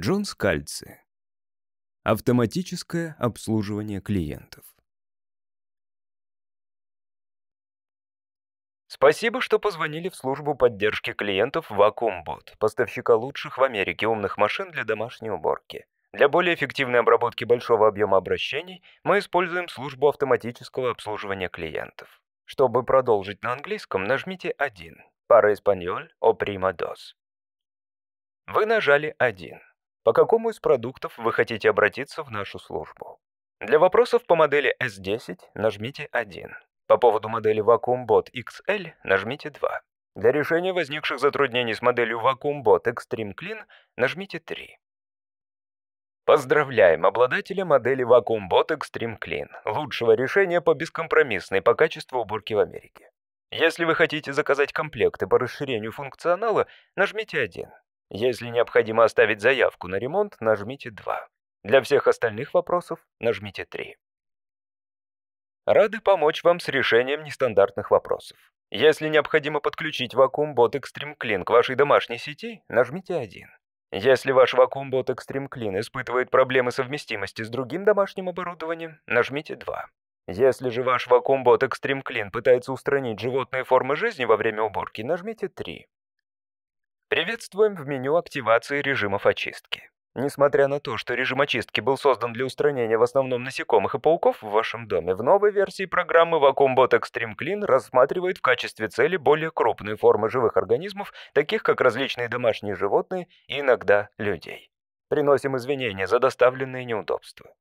Джон Скальци. Автоматическое обслуживание клиентов. Спасибо, что позвонили в службу поддержки клиентов VacuumBot, поставщика лучших в Америке умных машин для домашней уборки. Для более эффективной обработки большого объема обращений мы используем службу автоматического обслуживания клиентов. Чтобы продолжить на английском, нажмите 1. Para español o prima dos. Вы нажали 1. По какому из продуктов вы хотите обратиться в нашу службу? Для вопросов по модели S10 нажмите 1. По поводу модели VacuumBot XL нажмите 2. Для решения возникших затруднений с моделью VacuumBot Extreme Clean нажмите 3. Поздравляем обладателя модели VacuumBot Extreme Clean, лучшего решения по бескомпромиссной по качеству уборки в Америке. Если вы хотите заказать комплекты по расширению функционала, нажмите 1. Если необходимо оставить заявку на ремонт, нажмите 2. Для всех остальных вопросов нажмите 3. Рады помочь вам с решением нестандартных вопросов. Если необходимо подключить вакуум-бот Extreme Clean к вашей домашней сети, нажмите 1. Если ваш вакуум-бот Extreme Clean испытывает проблемы совместимости с другим домашним оборудованием, нажмите 2. Если же ваш вакуум-бот Extreme Clean пытается устранить животные формы жизни во время уборки, нажмите 3. Приветствуем в меню активации режимов очистки. Несмотря на то, что режим очистки был создан для устранения в основном насекомых и пауков в вашем доме, в новой версии программы VacuumBot Extreme Clean рассматривает в качестве цели более крупные формы живых организмов, таких как различные домашние животные и иногда людей. Приносим извинения за доставленные неудобства.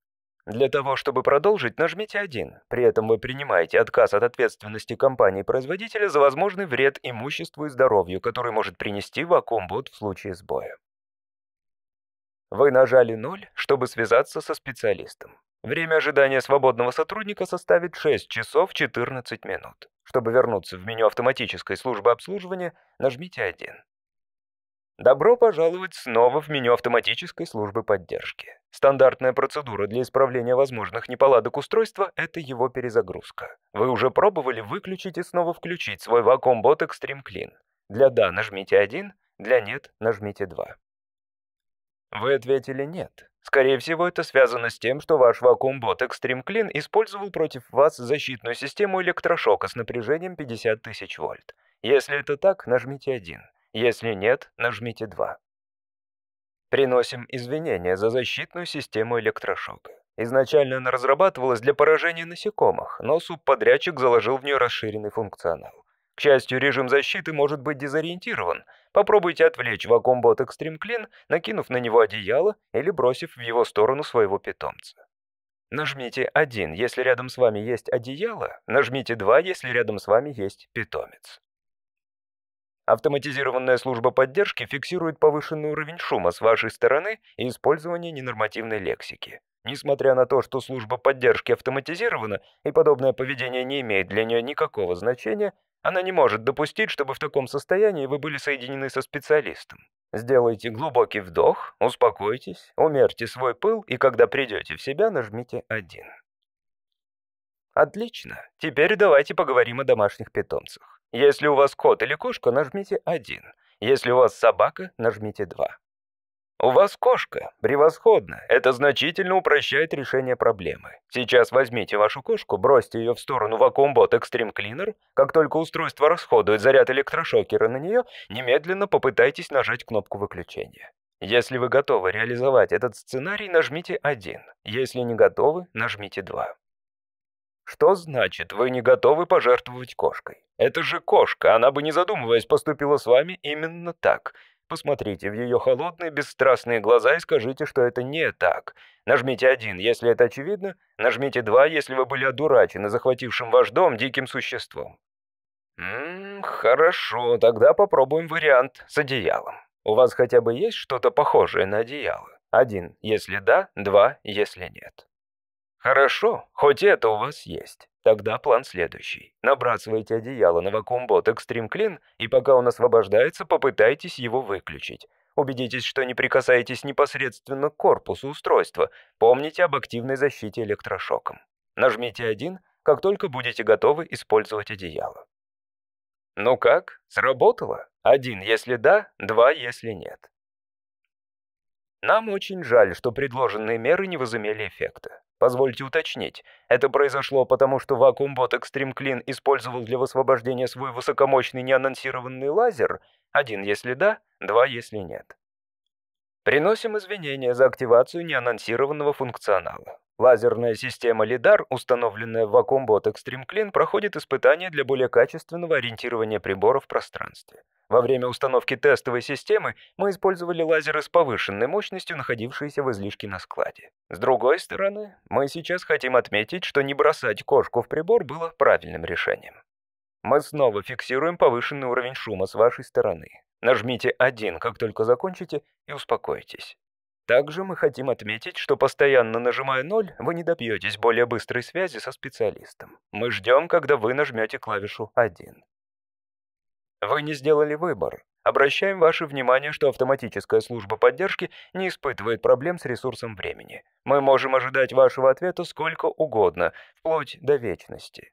Для того, чтобы продолжить, нажмите 1. При этом вы принимаете отказ от ответственности компании-производителя за возможный вред имуществу и здоровью, который может принести вакуум-бот в случае сбоя. Вы нажали 0, чтобы связаться со специалистом. Время ожидания свободного сотрудника составит 6 часов 14 минут. Чтобы вернуться в меню автоматической службы обслуживания, нажмите 1. Добро пожаловать снова в меню автоматической службы поддержки. Стандартная процедура для исправления возможных неполадок устройства – это его перезагрузка. Вы уже пробовали выключить и снова включить свой Vacuum-бот Extreme Clean? Для «да» нажмите 1, для «нет» нажмите 2. Вы ответили «нет». Скорее всего, это связано с тем, что ваш Vacuum-бот Extreme Clean использовал против вас защитную систему электрошока с напряжением 50 тысяч вольт. Если это так, нажмите 1. Если нет, нажмите 2. Приносим извинения за защитную систему электрошока. Изначально она разрабатывалась для поражения насекомых, но субподрядчик заложил в нее расширенный функционал. К счастью, режим защиты может быть дезориентирован. Попробуйте отвлечь вакуумбот Extreme Clean, накинув на него одеяло или бросив в его сторону своего питомца. Нажмите 1, если рядом с вами есть одеяло, нажмите 2, если рядом с вами есть питомец. Автоматизированная служба поддержки фиксирует повышенный уровень шума с вашей стороны и использование ненормативной лексики. Несмотря на то, что служба поддержки автоматизирована и подобное поведение не имеет для нее никакого значения, она не может допустить, чтобы в таком состоянии вы были соединены со специалистом. Сделайте глубокий вдох, успокойтесь, умерьте свой пыл и когда придете в себя, нажмите 1. Отлично. Теперь давайте поговорим о домашних питомцах. Если у вас кот или кошка, нажмите 1. Если у вас собака, нажмите 2. У вас кошка. Превосходно. Это значительно упрощает решение проблемы. Сейчас возьмите вашу кошку, бросьте ее в сторону вакуумбот Extreme Cleaner. Как только устройство расходует заряд электрошокера на нее, немедленно попытайтесь нажать кнопку выключения. Если вы готовы реализовать этот сценарий, нажмите 1. Если не готовы, нажмите 2. Что значит, вы не готовы пожертвовать кошкой? Это же кошка, она бы не задумываясь поступила с вами именно так. Посмотрите в ее холодные, бесстрастные глаза и скажите, что это не так. Нажмите один, если это очевидно. Нажмите два, если вы были одурачены захватившим ваш дом диким существом. Ммм, хорошо, тогда попробуем вариант с одеялом. У вас хотя бы есть что-то похожее на одеяло? Один, если да, два, если нет. Хорошо, хоть это у вас есть. Тогда план следующий. Набрасывайте одеяло на вакуумбот Extreme Clean, и пока он освобождается, попытайтесь его выключить. Убедитесь, что не прикасаетесь непосредственно к корпусу устройства. Помните об активной защите электрошоком. Нажмите один, как только будете готовы использовать одеяло. Ну как, сработало? Один, если да, два, если нет. Нам очень жаль, что предложенные меры не возымели эффекта. Позвольте уточнить, это произошло потому, что вакуум-бот Extreme Clean использовал для высвобождения свой высокомощный неанонсированный лазер? Один, если да, два, если нет. Приносим извинения за активацию неанонсированного функционала. Лазерная система LIDAR, установленная в вакуум-бот Extreme Clean, проходит испытания для более качественного ориентирования прибора в пространстве. Во время установки тестовой системы мы использовали лазеры с повышенной мощностью, находившиеся в излишке на складе. С другой стороны, мы сейчас хотим отметить, что не бросать кошку в прибор было правильным решением. Мы снова фиксируем повышенный уровень шума с вашей стороны. Нажмите «1», как только закончите, и успокойтесь. Также мы хотим отметить, что постоянно нажимая 0, вы не добьетесь более быстрой связи со специалистом. Мы ждем, когда вы нажмете клавишу 1. Вы не сделали выбор. Обращаем ваше внимание, что автоматическая служба поддержки не испытывает проблем с ресурсом времени. Мы можем ожидать вашего ответа сколько угодно, вплоть до вечности.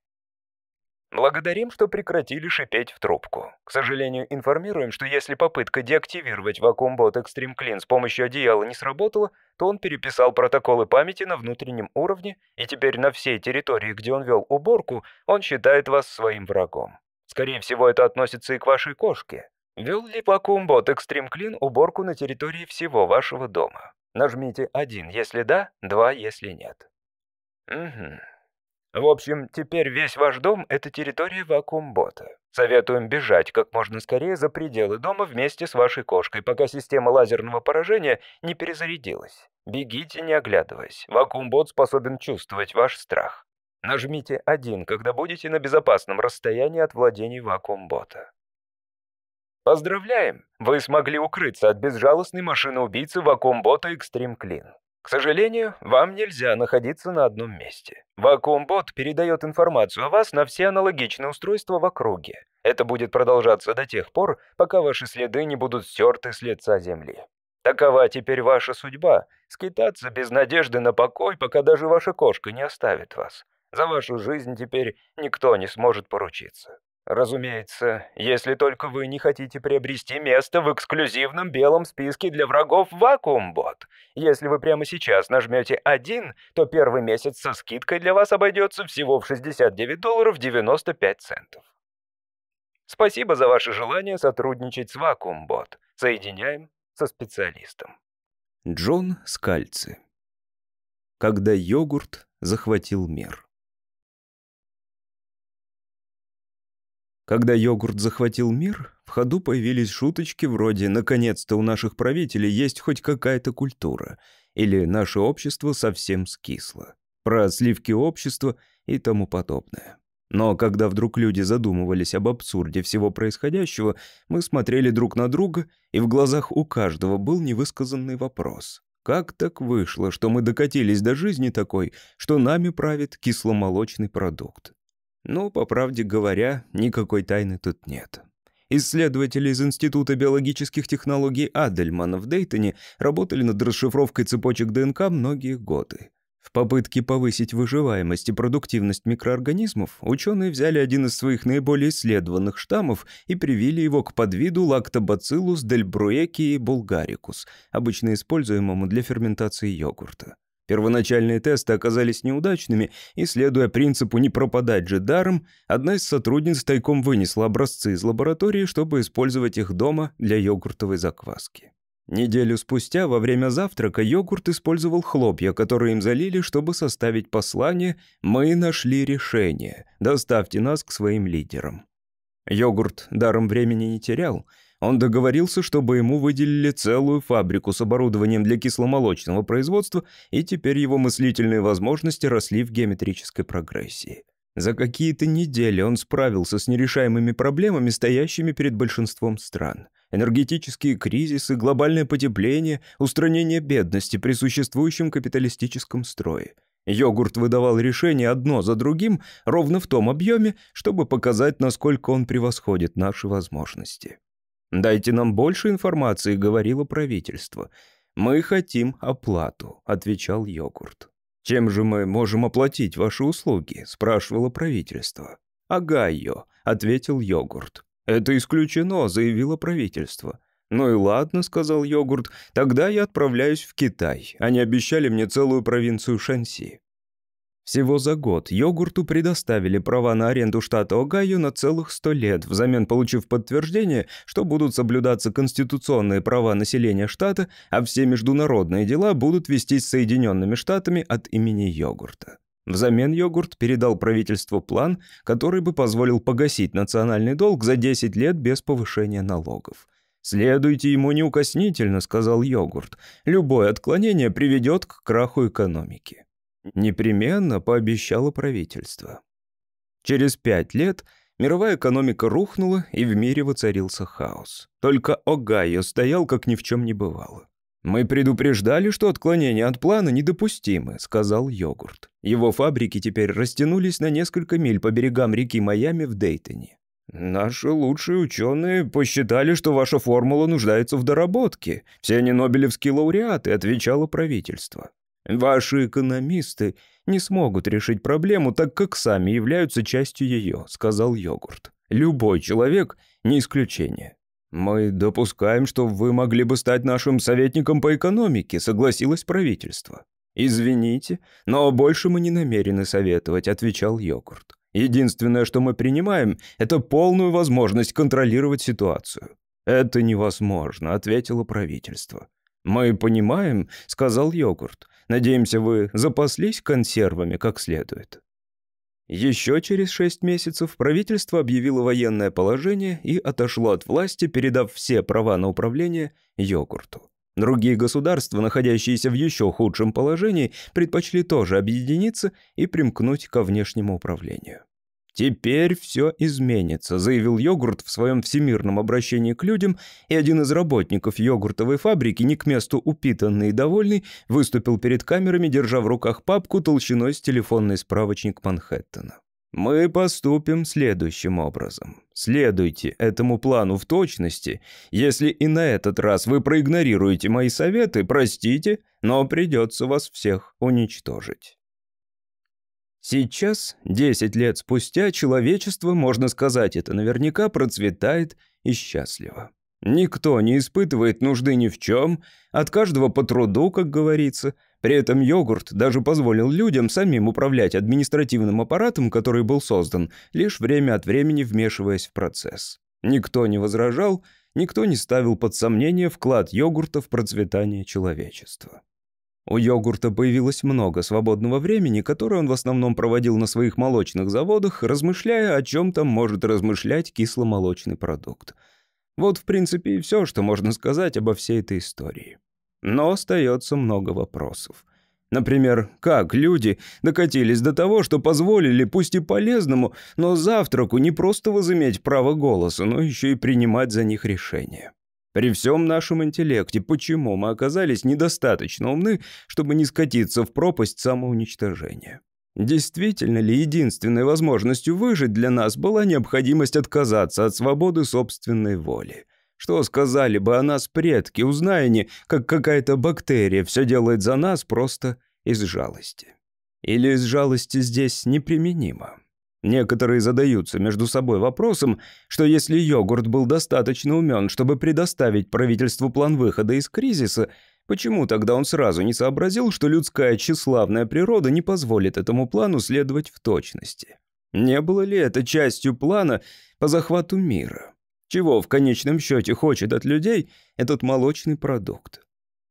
Благодарим, что прекратили шипеть в трубку. К сожалению, информируем, что если попытка деактивировать вакуум-бот Extreme Clean с помощью одеяла не сработала, то он переписал протоколы памяти на внутреннем уровне, и теперь на всей территории, где он вел уборку, он считает вас своим врагом. Скорее всего, это относится и к вашей кошке. Вел ли вакуум-бот Extreme Clean уборку на территории всего вашего дома? Нажмите 1, если да, 2, если нет. Угу. В общем, теперь весь ваш дом — это территория вакуум-бота. Советуем бежать как можно скорее за пределы дома вместе с вашей кошкой, пока система лазерного поражения не перезарядилась. Бегите, не оглядываясь. Вакуум-бот способен чувствовать ваш страх. Нажмите 1, когда будете на безопасном расстоянии от владений вакуум-бота. Поздравляем! Вы смогли укрыться от безжалостной машины-убийцы вакуум-бота Extreme Clean. К сожалению, вам нельзя находиться на одном месте. Вакуум-бот передает информацию о вас на все аналогичные устройства в округе. Это будет продолжаться до тех пор, пока ваши следы не будут стерты с лица Земли. Такова теперь ваша судьба — скитаться без надежды на покой, пока даже ваша кошка не оставит вас. За вашу жизнь теперь никто не сможет поручиться. Разумеется, если только вы не хотите приобрести место в эксклюзивном белом списке для врагов Вакуумбот. Если вы прямо сейчас нажмете «1», то первый месяц со скидкой для вас обойдется всего в 69 долларов 95 центов. Спасибо за ваше желание сотрудничать с Вакуумбот. Соединяем со специалистом. Джон Скальци. Когда йогурт захватил мир. Когда йогурт захватил мир, в ходу появились шуточки вроде «наконец-то у наших правителей есть хоть какая-то культура» или «наше общество совсем скисло», про сливки общества и тому подобное. Но когда вдруг люди задумывались об абсурде всего происходящего, мы смотрели друг на друга, и в глазах у каждого был невысказанный вопрос. Как так вышло, что мы докатились до жизни такой, что нами правит кисломолочный продукт? Ну, по правде говоря, никакой тайны тут нет. Исследователи из Института биологических технологий Адельмана в Дейтоне работали над расшифровкой цепочек ДНК многие годы. В попытке повысить выживаемость и продуктивность микроорганизмов ученые взяли один из своих наиболее исследованных штаммов и привили его к подвиду Lactobacillus delbrueckii bulgaricus, обычно используемому для ферментации йогурта. Первоначальные тесты оказались неудачными, и, следуя принципу «не пропадать же даром», одна из сотрудниц тайком вынесла образцы из лаборатории, чтобы использовать их дома для йогуртовой закваски. Неделю спустя, во время завтрака, йогурт использовал хлопья, которые им залили, чтобы составить послание «Мы нашли решение. Доставьте нас к своим лидерам». Йогурт даром времени не терял — он договорился, чтобы ему выделили целую фабрику с оборудованием для кисломолочного производства, и теперь его мыслительные возможности росли в геометрической прогрессии. За какие-то недели он справился с нерешаемыми проблемами, стоящими перед большинством стран. Энергетические кризисы, глобальное потепление, устранение бедности при существующем капиталистическом строе. Йогурт выдавал решения одно за другим ровно в том объеме, чтобы показать, насколько он превосходит наши возможности. «Дайте нам больше информации», — говорило правительство. «Мы хотим оплату», — отвечал йогурт. «Чем же мы можем оплатить ваши услуги?» — спрашивало правительство. «Огайо», — ответил йогурт. «Это исключено», — заявило правительство. «Ну и ладно», — сказал йогурт, — «тогда я отправляюсь в Китай. Они обещали мне целую провинцию Шанси». Всего за год йогурту предоставили права на аренду штата Огайо на целых сто лет, взамен получив подтверждение, что будут соблюдаться конституционные права населения штата, а все международные дела будут вестись Соединенными Штатами от имени йогурта. Взамен йогурт передал правительству план, который бы позволил погасить национальный долг за 10 лет без повышения налогов. «Следуйте ему неукоснительно», — сказал йогурт. «Любое отклонение приведет к краху экономики». Непременно пообещало правительство. Через пять лет мировая экономика рухнула, и в мире воцарился хаос. Только Огайо стоял, как ни в чем не бывало. «Мы предупреждали, что отклонения от плана недопустимы», — сказал йогурт. Его фабрики теперь растянулись на несколько миль по берегам реки Майами в Дейтоне. «Наши лучшие ученые посчитали, что ваша формула нуждается в доработке. Все они нобелевские лауреаты», — отвечало правительство. «Ваши экономисты не смогут решить проблему, так как сами являются частью ее», — сказал йогурт. «Любой человек — не исключение». «Мы допускаем, что вы могли бы стать нашим советником по экономике», — согласилось правительство. «Извините, но больше мы не намерены советовать», — отвечал йогурт. «Единственное, что мы принимаем, это полную возможность контролировать ситуацию». «Это невозможно», — ответило правительство. «Мы понимаем», — сказал йогурт. «Надеемся, вы запаслись консервами как следует». Еще через шесть месяцев правительство объявило военное положение и отошло от власти, передав все права на управление йогурту. Другие государства, находящиеся в еще худшем положении, предпочли тоже объединиться и примкнуть ко внешнему управлению. «Теперь все изменится», — заявил йогурт в своем всемирном обращении к людям, и один из работников йогуртовой фабрики, не к месту упитанный и довольный, выступил перед камерами, держа в руках папку толщиной с телефонный справочник Манхэттена. «Мы поступим следующим образом. Следуйте этому плану в точности. Если и на этот раз вы проигнорируете мои советы, простите, но придется вас всех уничтожить». Сейчас, 10 лет спустя, человечество, можно сказать это наверняка, процветает и счастливо. Никто не испытывает нужды ни в чем, от каждого по труду, как говорится. При этом йогурт даже позволил людям самим управлять административным аппаратом, который был создан, лишь время от времени вмешиваясь в процесс. Никто не возражал, никто не ставил под сомнение вклад йогурта в процветание человечества. У йогурта появилось много свободного времени, которое он в основном проводил на своих молочных заводах, размышляя, о чем там может размышлять кисломолочный продукт. Вот, в принципе, и все, что можно сказать обо всей этой истории. Но остается много вопросов. Например, как люди докатились до того, что позволили, пусть и полезному, но завтраку не просто возыметь право голоса, но еще и принимать за них решения. При всем нашем интеллекте, почему мы оказались недостаточно умны, чтобы не скатиться в пропасть самоуничтожения? Действительно ли единственной возможностью выжить для нас была необходимость отказаться от свободы собственной воли? Что сказали бы о нас предки, узная не, как какая-то бактерия все делает за нас просто из жалости? Или из жалости здесь неприменимо? Некоторые задаются между собой вопросом, что если йогурт был достаточно умен, чтобы предоставить правительству план выхода из кризиса, почему тогда он сразу не сообразил, что людская тщеславная природа не позволит этому плану следовать в точности? Не было ли это частью плана по захвату мира? Чего в конечном счете хочет от людей этот молочный продукт?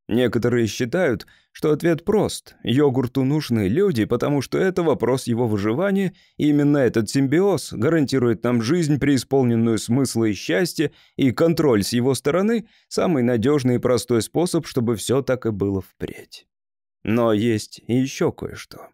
Некоторые считают, что ответ прост. Йогурту нужны люди, потому что это вопрос его выживания, и именно этот симбиоз гарантирует нам жизнь, преисполненную смысла и счастья, и контроль с его стороны – самый надежный и простой способ, чтобы все так и было впредь. Но есть и еще кое-что.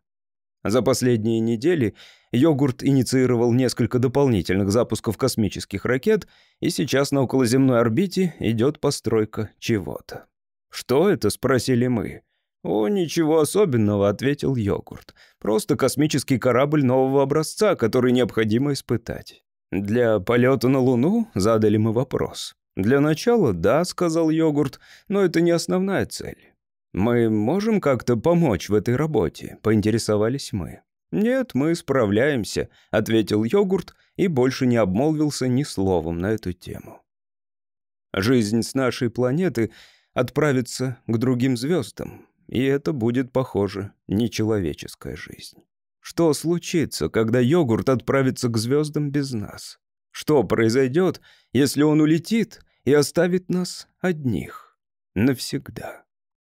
За последние недели йогурт инициировал несколько дополнительных запусков космических ракет, и сейчас на околоземной орбите идет постройка чего-то. «Что это?» — спросили мы. «О, ничего особенного», — ответил йогурт. «Просто космический корабль нового образца, который необходимо испытать». «Для полета на Луну?» — задали мы вопрос. «Для начала, да», — сказал йогурт, — «но это не основная цель». «Мы можем как-то помочь в этой работе?» — поинтересовались мы. «Нет, мы справляемся», — ответил йогурт и больше не обмолвился ни словом на эту тему. Жизнь с нашей планеты отправится к другим звездам, и это будет, похоже, нечеловеческая жизнь. Что случится, когда йогурт отправится к звездам без нас? Что произойдет, если он улетит и оставит нас одних навсегда?